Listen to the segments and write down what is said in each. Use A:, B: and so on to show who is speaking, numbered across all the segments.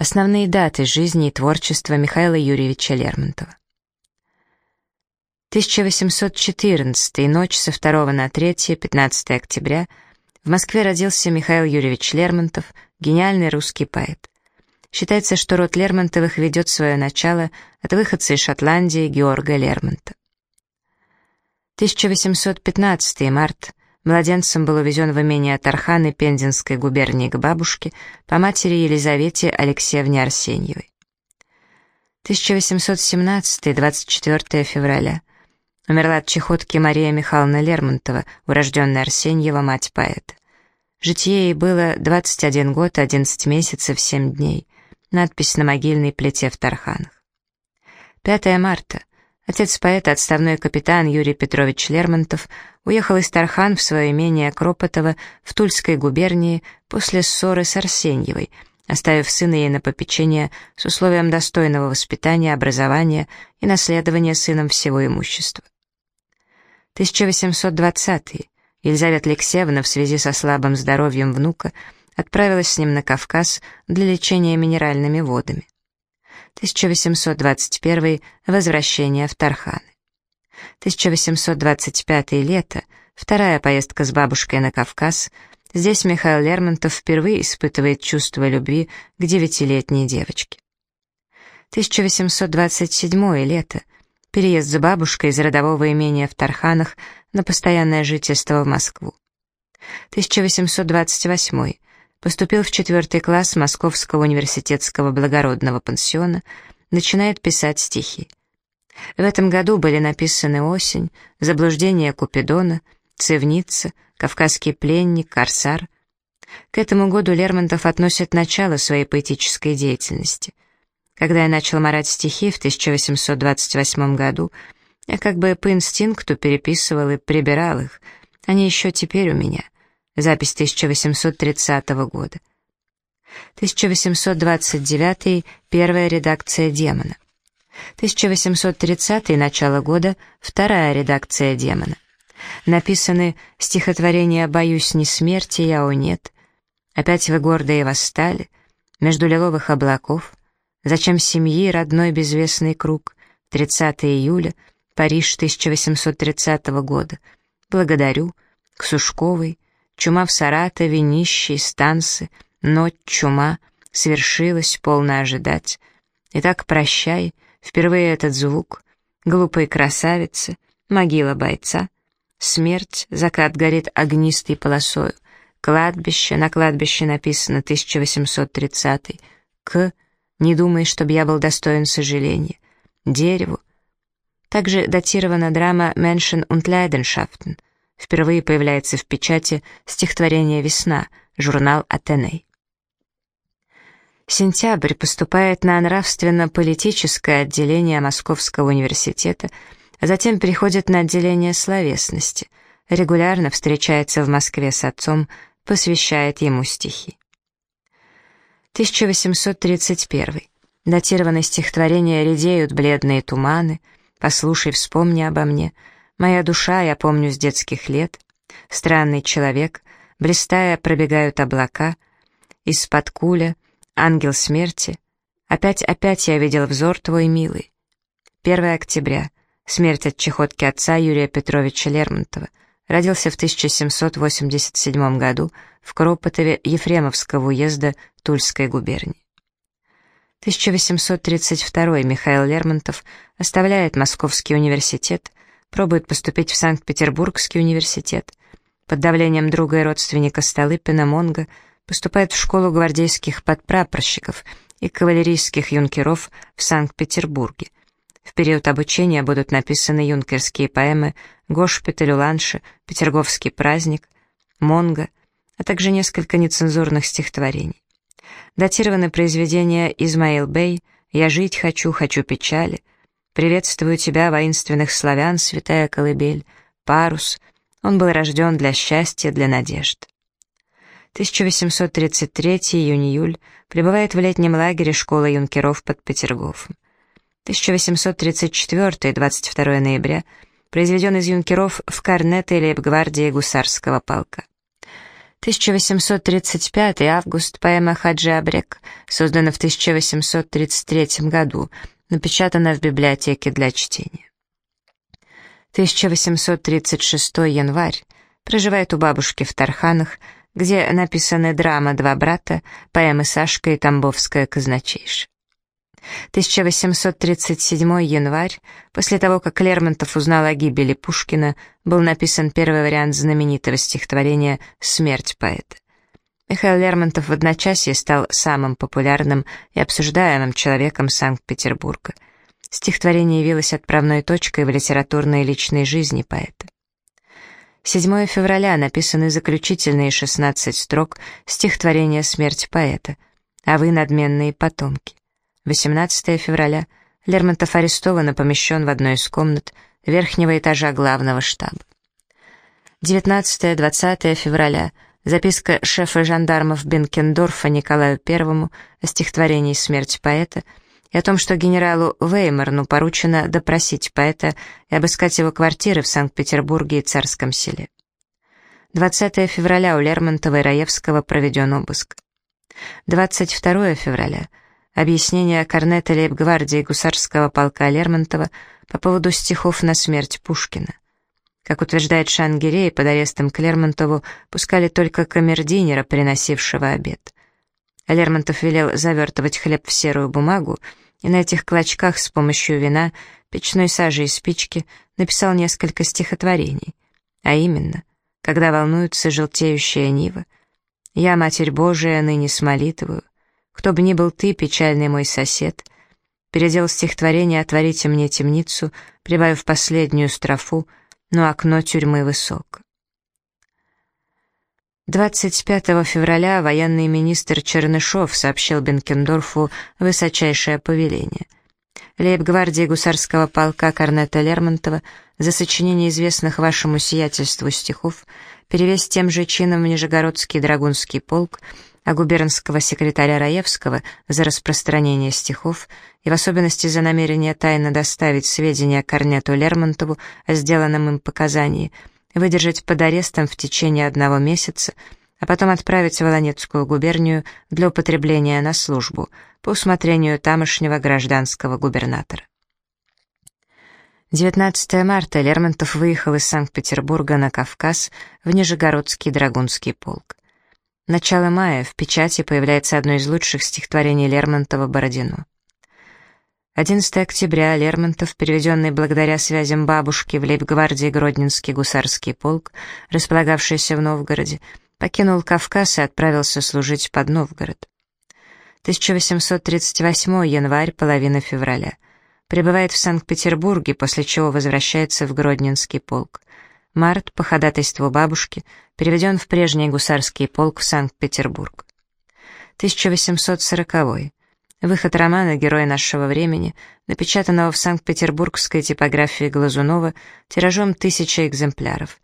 A: Основные даты жизни и творчества Михаила Юрьевича Лермонтова. 1814 ночь со 2 на 3, 15 октября в Москве родился Михаил Юрьевич Лермонтов, гениальный русский поэт. Считается, что род Лермонтовых ведет свое начало от выходца из Шотландии Георга Лермонта. 1815 март Младенцем был увезен в имение Тарханы Пензенской губернии к бабушке по матери Елизавете Алексеевне Арсеньевой. 1817-24 февраля. Умерла от чехотки Мария Михайловна Лермонтова, урожденная Арсеньева, мать поэта. Житие ей было 21 год, 11 месяцев, 7 дней. Надпись на могильной плите в Тарханах. 5 марта. Отец поэта, отставной капитан Юрий Петрович Лермонтов, уехал из Тархан в свое имение Кропотово в Тульской губернии после ссоры с Арсеньевой, оставив сына ей на попечение с условием достойного воспитания, образования и наследования сыном всего имущества. 1820 Елизавета Алексеевна в связи со слабым здоровьем внука отправилась с ним на Кавказ для лечения минеральными водами. 1821 возвращение в Тарханы. 1825 лето, вторая поездка с бабушкой на Кавказ. Здесь Михаил Лермонтов впервые испытывает чувство любви к девятилетней девочке. 1827 лето, переезд с бабушкой из родового имения в Тарханах на постоянное жительство в Москву. 1828 поступил в четвертый класс Московского университетского благородного пансиона, начинает писать стихи. В этом году были написаны «Осень», «Заблуждение Купидона», «Цевница», «Кавказский пленник», «Корсар». К этому году Лермонтов относит начало своей поэтической деятельности. Когда я начал морать стихи в 1828 году, я как бы по инстинкту переписывал и прибирал их, они еще теперь у меня — Запись 1830 года. 1829 первая редакция «Демона». 1830 начало года вторая редакция «Демона». Написаны стихотворения «Боюсь не смерти, я о нет», «Опять вы гордые восстали», «Между лиловых облаков», «Зачем семьи родной безвестный круг», 30 июля, Париж 1830 года, «Благодарю», к Сушковой, Чума в Саратове, нищие, станцы, ночь, чума, свершилась, полно ожидать. Итак, прощай, впервые этот звук, глупые красавицы, могила бойца, смерть, закат горит огнистой полосою, кладбище, на кладбище написано 1830 к, не думай, чтобы я был достоин сожаления, дереву. Также датирована драма «Menschen und Leidenschaften», впервые появляется в печати стихотворение «Весна», журнал «Атеней». Сентябрь поступает на нравственно-политическое отделение Московского университета, а затем переходит на отделение словесности, регулярно встречается в Москве с отцом, посвящает ему стихи. 1831. Датированное стихотворение «Редеют бледные туманы», «Послушай, вспомни обо мне», Моя душа, я помню с детских лет, странный человек, блистая пробегают облака, из-под куля, ангел смерти, опять-опять я видел взор твой милый. 1 октября, смерть от чехотки отца Юрия Петровича Лермонтова, родился в 1787 году в Кропотове Ефремовского уезда Тульской губернии. 1832 Михаил Лермонтов оставляет Московский университет, пробует поступить в Санкт-Петербургский университет. Под давлением друга и родственника Столыпина Монга поступает в школу гвардейских подпрапорщиков и кавалерийских юнкеров в Санкт-Петербурге. В период обучения будут написаны юнкерские поэмы «Госпиталь Уланши», «Петерговский праздник», «Монго», а также несколько нецензурных стихотворений. Датированы произведения «Измаил Бей», «Я жить хочу, хочу печали», Приветствую тебя, воинственных славян, святая колыбель, парус. Он был рожден для счастья, для надежд. 1833 июнь-июль пребывает в летнем лагере школы юнкеров под Петергофом. 1834 22 ноября произведен из юнкеров в корнеты лейб-гвардии гусарского полка. 1835 август, поэма Хаджи Абрек, создана в 1833 году, напечатана в библиотеке для чтения. 1836 январь, проживает у бабушки в Тарханах, где написаны драма «Два брата», поэмы Сашка и Тамбовская казначейша. 1837 январь, после того, как Лермонтов узнал о гибели Пушкина, был написан первый вариант знаменитого стихотворения «Смерть поэта». Михаил Лермонтов в одночасье стал самым популярным и обсуждаемым человеком Санкт-Петербурга. Стихотворение явилось отправной точкой в литературной и личной жизни поэта. 7 февраля написаны заключительные 16 строк стихотворения «Смерть поэта», а вы надменные потомки. 18 февраля Лермонтов арестован и помещен в одной из комнат верхнего этажа главного штаба. 19-20 февраля записка шефа жандармов Бенкендорфа Николаю I о стихотворении «Смерть поэта» и о том, что генералу Веймарну поручено допросить поэта и обыскать его квартиры в Санкт-Петербурге и Царском селе. 20 февраля у Лермонтова и Раевского проведен обыск. 22 февраля объяснение корнета лейб-гвардии гусарского полка Лермонтова по поводу стихов на смерть Пушкина. Как утверждает Шангирей, под арестом к Лермонтову пускали только камердинера, приносившего обед. Лермонтов велел завертывать хлеб в серую бумагу, и на этих клочках с помощью вина, печной сажи и спички написал несколько стихотворений, а именно «Когда волнуется желтеющая нива», «Я, Матерь Божия, ныне смолитвую», кто бы ни был ты, печальный мой сосед, передел стихотворение «Отворите мне темницу», прибавив последнюю строфу, но окно тюрьмы высок. 25 февраля военный министр Чернышов сообщил Бенкендорфу высочайшее повеление. Лейб-гвардии гусарского полка Корнета Лермонтова за сочинение известных вашему сиятельству стихов перевесть тем же чином в Нижегородский драгунский полк а губернского секретаря Раевского за распространение стихов и в особенности за намерение тайно доставить сведения Корнету Лермонтову о сделанном им показании, выдержать под арестом в течение одного месяца, а потом отправить в Волонецкую губернию для употребления на службу по усмотрению тамошнего гражданского губернатора. 19 марта Лермонтов выехал из Санкт-Петербурга на Кавказ в Нижегородский драгунский полк. Начало мая в печати появляется одно из лучших стихотворений Лермонтова «Бородино». 11 октября Лермонтов, переведенный благодаря связям бабушки в лейб-гвардии Гродненский гусарский полк, располагавшийся в Новгороде, покинул Кавказ и отправился служить под Новгород. 1838 январь, половина февраля. Прибывает в Санкт-Петербурге, после чего возвращается в Гродненский полк. Март, по ходатайству бабушки, переведен в прежний гусарский полк в Санкт-Петербург. 1840. Выход романа «Герой нашего времени», напечатанного в Санкт-Петербургской типографии Глазунова тиражом тысяча экземпляров.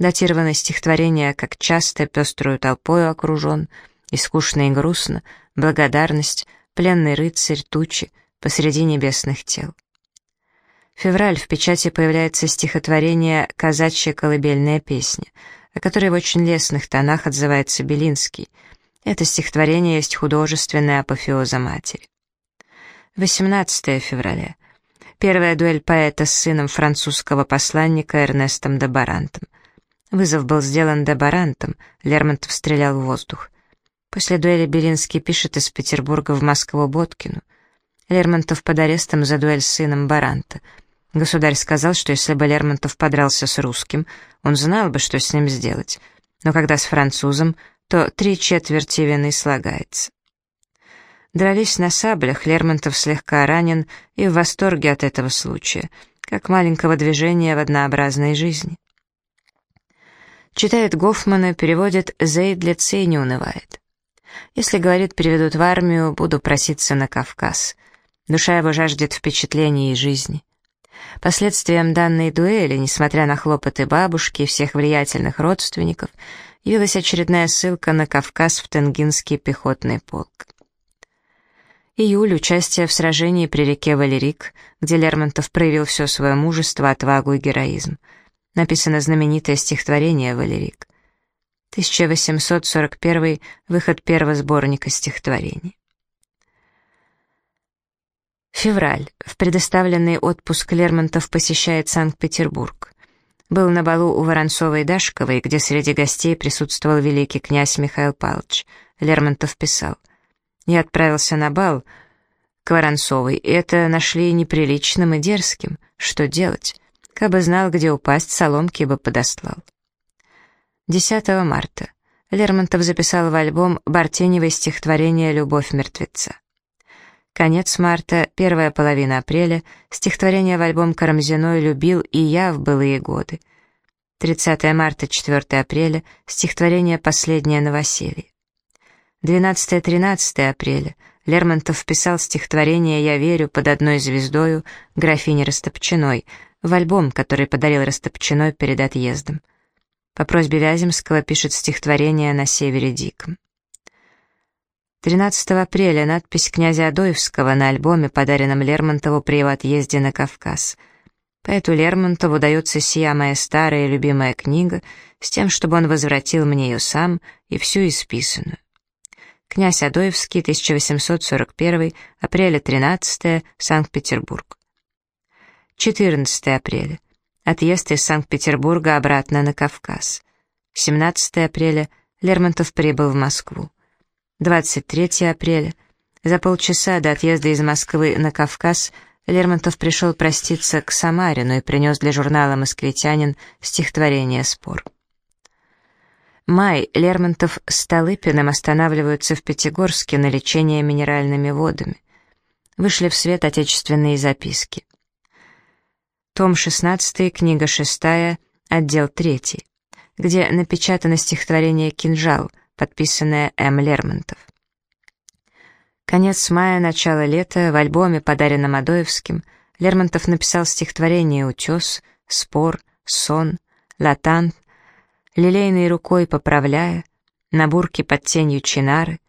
A: Датировано стихотворение «Как часто пеструю толпою окружен», и скучно и грустно, благодарность, пленный рыцарь, тучи, посреди небесных тел. Февраль в печати появляется стихотворение «Казачья колыбельная песня», о которой в очень лестных тонах отзывается Белинский. Это стихотворение есть художественная апофеоза матери. 18 февраля. Первая дуэль поэта с сыном французского посланника Эрнестом де Барантом. Вызов был сделан де Барантом, Лермонтов стрелял в воздух. После дуэли Белинский пишет из Петербурга в Москву Боткину. Лермонтов под арестом за дуэль с сыном Баранта — Государь сказал, что если бы Лермонтов подрался с русским, он знал бы, что с ним сделать, но когда с французом, то три четверти вины слагается. Дрались на саблях, Лермонтов слегка ранен и в восторге от этого случая, как маленького движения в однообразной жизни. Читает Гофмана, переводит «Зейдлиц» и не унывает. Если, говорит, переведут в армию, буду проситься на Кавказ. Душа его жаждет впечатлений и жизни. Последствием данной дуэли, несмотря на хлопоты бабушки и всех влиятельных родственников, явилась очередная ссылка на Кавказ в Тенгинский пехотный полк. Июль — участие в сражении при реке Валерик, где Лермонтов проявил все свое мужество, отвагу и героизм. Написано знаменитое стихотворение «Валерик». 1841 выход первого сборника стихотворений. Февраль. В предоставленный отпуск Лермонтов посещает Санкт-Петербург. Был на балу у Воронцовой и Дашковой, где среди гостей присутствовал великий князь Михаил Павлович. Лермонтов писал. «Я отправился на бал к Воронцовой, и это нашли неприличным и дерзким. Что делать? Кабы знал, где упасть, соломки бы подослал». 10 марта. Лермонтов записал в альбом Бартеневой стихотворение «Любовь мертвеца». Конец марта, первая половина апреля, стихотворение в альбом Карамзиной «Любил и я в былые годы». 30 марта, 4 апреля, стихотворение «Последнее новоселье». 12-13 апреля Лермонтов писал стихотворение «Я верю» под одной звездою графини Растопчиной в альбом, который подарил Растопчиной перед отъездом. По просьбе Вяземского пишет стихотворение «На севере диком». 13 апреля надпись князя Адоевского на альбоме, подаренном Лермонтову при его отъезде на Кавказ. Поэту Лермонтову дается сия моя старая любимая книга с тем, чтобы он возвратил мне ее сам и всю исписанную. Князь Адоевский, 1841, апреля 13 Санкт-Петербург. 14 апреля. Отъезд из Санкт-Петербурга обратно на Кавказ. 17 апреля Лермонтов прибыл в Москву. 23 апреля. За полчаса до отъезда из Москвы на Кавказ Лермонтов пришел проститься к Самарину и принес для журнала «Москвитянин» стихотворение «Спор». Май. Лермонтов с Толыпиным останавливаются в Пятигорске на лечение минеральными водами. Вышли в свет отечественные записки. Том 16, книга 6, отдел 3, где напечатано стихотворение «Кинжал», подписанное М. Лермонтов. Конец мая, начало лета, в альбоме, подаренном Адоевским, Лермонтов написал стихотворение «Утес», «Спор», «Сон», «Латан», лилейной рукой поправляя, на бурке под тенью чинары.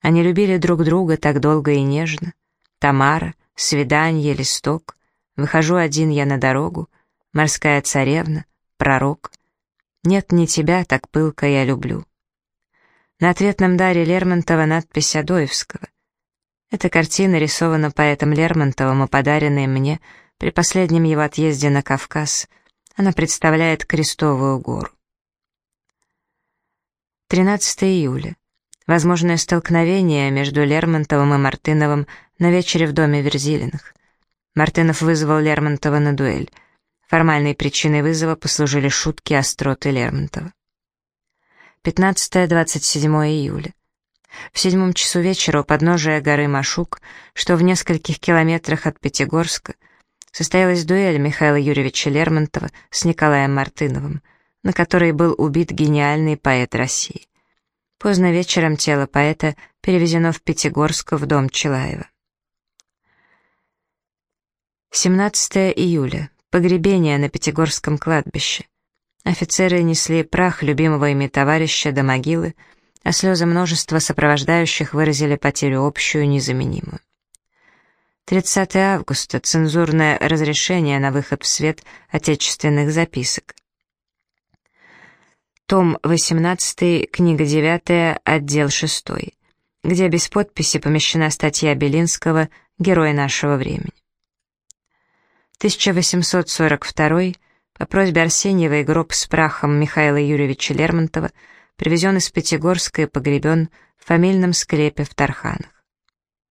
A: Они любили друг друга так долго и нежно. Тамара, свиданье, листок. Выхожу один я на дорогу, морская царевна, пророк. Нет, не тебя так пылко я люблю. На ответном даре Лермонтова надпись Адоевского. Эта картина рисована поэтом Лермонтовым и подаренная мне при последнем его отъезде на Кавказ. Она представляет Крестовую гору. 13 июля. Возможное столкновение между Лермонтовым и Мартыновым на вечере в доме Верзилиных. Мартынов вызвал Лермонтова на дуэль. Формальной причиной вызова послужили шутки остроты Лермонтова. 15-27 июля. В седьмом часу вечера у подножия горы Машук, что в нескольких километрах от Пятигорска, состоялась дуэль Михаила Юрьевича Лермонтова с Николаем Мартыновым, на которой был убит гениальный поэт России. Поздно вечером тело поэта перевезено в Пятигорск в дом Челаева. 17 июля. Погребение на Пятигорском кладбище. Офицеры несли прах любимого ими товарища до могилы, а слезы множества сопровождающих выразили потерю общую, незаменимую. 30 августа. Цензурное разрешение на выход в свет отечественных записок. Том 18, книга 9, отдел 6, где без подписи помещена статья Белинского «Герой нашего времени». 1842 по просьбе Арсеньевой гроб с прахом Михаила Юрьевича Лермонтова привезен из Пятигорска и погребен в фамильном склепе в Тарханах.